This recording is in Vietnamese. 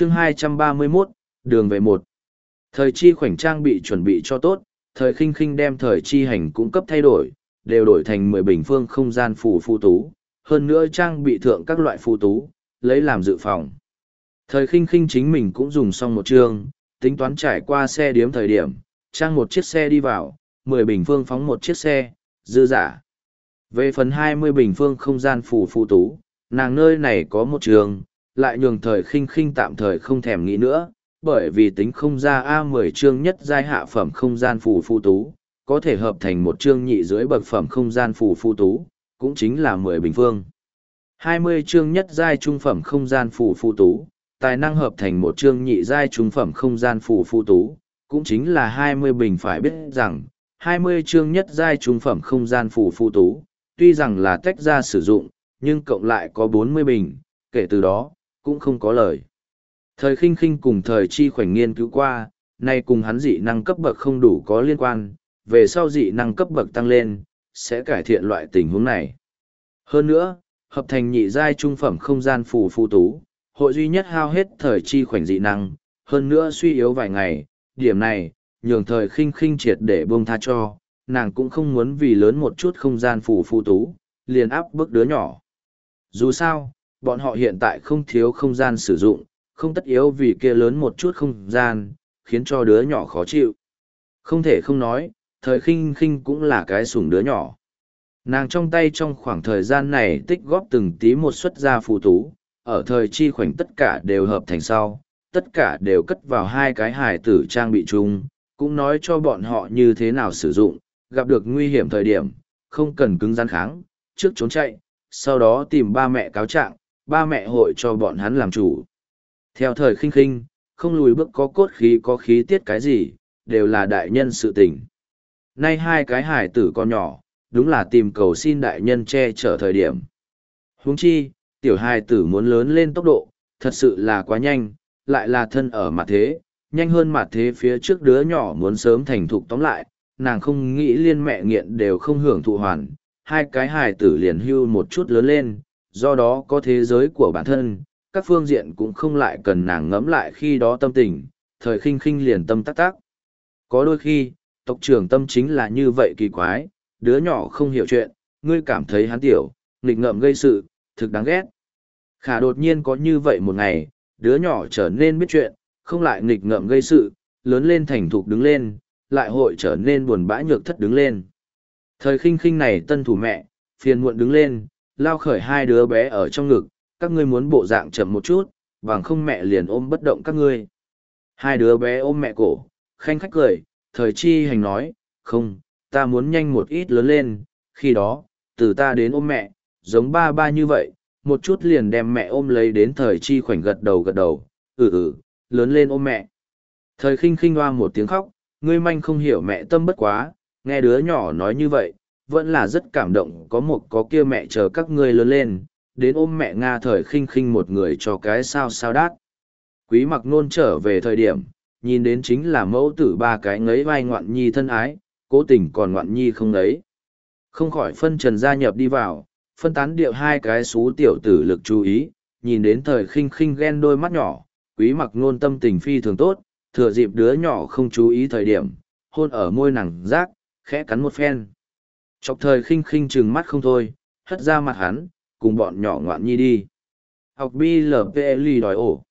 chương 231, đường về một. Thời chi khoảnh trang bị chuẩn bị cho tốt, thời khinh khinh đem thời chi hành cung cấp thay đổi, đều đổi thành 10 bình phương không gian phù phù tú, hơn nữa trang bị thượng các loại phù tú, lấy làm dự phòng. Thời khinh khinh chính mình cũng dùng xong một chương, tính toán trải qua xe điếm thời điểm, trang một chiếc xe đi vào, 10 bình phương phóng một chiếc xe, dư giả. Về phần 20 bình phương không gian phù phù tú, nàng nơi này có một trường, lại nhường thời khinh khinh tạm thời không thèm nghĩ nữa, bởi vì tính không ra A10 chương nhất giai hạ phẩm không gian phù phu tú, có thể hợp thành một chương nhị dưới bậc phẩm không gian phù phu tú, cũng chính là 10 bình phương. 20 chương nhất giai trung phẩm không gian phù phu tú, tài năng hợp thành một chương nhị giai trung phẩm không gian phù phu tú, cũng chính là 20 bình phải biết rằng, 20 chương nhất giai trung phẩm không gian phù phu tú, tuy rằng là tách ra sử dụng, nhưng cộng lại có 40 bình, kể từ đó, cũng không có lời. Thời khinh khinh cùng thời chi khoảnh nghiên cứu qua, nay cùng hắn dị năng cấp bậc không đủ có liên quan, về sau dị năng cấp bậc tăng lên, sẽ cải thiện loại tình huống này. Hơn nữa, hợp thành nhị giai trung phẩm không gian phù phù tú, hội duy nhất hao hết thời chi khoảnh dị năng, hơn nữa suy yếu vài ngày, điểm này, nhường thời khinh khinh triệt để buông tha cho, nàng cũng không muốn vì lớn một chút không gian phù phù tú, liền áp bức đứa nhỏ. Dù sao, bọn họ hiện tại không thiếu không gian sử dụng, không tất yếu vì kia lớn một chút không gian, khiến cho đứa nhỏ khó chịu. Không thể không nói, thời khinh khinh cũng là cái sủng đứa nhỏ. Nàng trong tay trong khoảng thời gian này tích góp từng tí một xuất ra phù tú, ở thời chi khoảnh tất cả đều hợp thành sau, tất cả đều cất vào hai cái hài tử trang bị chung, cũng nói cho bọn họ như thế nào sử dụng, gặp được nguy hiểm thời điểm, không cần cứng gian kháng, trước trốn chạy, sau đó tìm ba mẹ cáo trạng, ba mẹ hội cho bọn hắn làm chủ. Theo thời khinh khinh, không lùi bước có cốt khí có khí tiết cái gì, đều là đại nhân sự tình. Nay hai cái hải tử con nhỏ, đúng là tìm cầu xin đại nhân che chở thời điểm. Huống chi, tiểu hài tử muốn lớn lên tốc độ, thật sự là quá nhanh, lại là thân ở mặt thế, nhanh hơn mặt thế phía trước đứa nhỏ muốn sớm thành thục tóm lại, nàng không nghĩ liên mẹ nghiện đều không hưởng thụ hoàn, hai cái hài tử liền hưu một chút lớn lên, do đó có thế giới của bản thân, các phương diện cũng không lại cần nàng ngẫm lại khi đó tâm tình, thời khinh khinh liền tâm tắc tắc. Có đôi khi, tộc trưởng tâm chính là như vậy kỳ quái, đứa nhỏ không hiểu chuyện, ngươi cảm thấy hắn tiểu, nghịch ngợm gây sự, thực đáng ghét. Khả đột nhiên có như vậy một ngày, đứa nhỏ trở nên biết chuyện, không lại nghịch ngợm gây sự, lớn lên thành thục đứng lên, lại hội trở nên buồn bã nhược thất đứng lên. Thời khinh khinh này tân thủ mẹ, phiền muộn đứng lên, lao khởi hai đứa bé ở trong ngực, các ngươi muốn bộ dạng chậm một chút, bằng không mẹ liền ôm bất động các ngươi. Hai đứa bé ôm mẹ cổ, khanh khách cười, thời chi hành nói, không, ta muốn nhanh một ít lớn lên, khi đó, từ ta đến ôm mẹ, giống ba ba như vậy, một chút liền đem mẹ ôm lấy đến thời chi khoảnh gật đầu gật đầu, ừ ừ, lớn lên ôm mẹ. Thời khinh khinh hoa một tiếng khóc, ngươi manh không hiểu mẹ tâm bất quá, nghe đứa nhỏ nói như vậy, vẫn là rất cảm động có một có kia mẹ chờ các ngươi lớn lên, đến ôm mẹ Nga thời khinh khinh một người cho cái sao sao đát. Quý mặc nôn trở về thời điểm, nhìn đến chính là mẫu tử ba cái ngấy vai ngoạn nhi thân ái, cố tình còn ngoạn nhi không ấy. Không khỏi phân trần gia nhập đi vào, phân tán điệu hai cái xú tiểu tử lực chú ý, nhìn đến thời khinh khinh ghen đôi mắt nhỏ, quý mặc nôn tâm tình phi thường tốt, thừa dịp đứa nhỏ không chú ý thời điểm, hôn ở môi nàng rác, khẽ cắn một phen. Chọc thời khinh khinh trừng mắt không thôi, hất ra mặt hắn, cùng bọn nhỏ ngoạn nhi đi. Học BLPLI đòi ổ.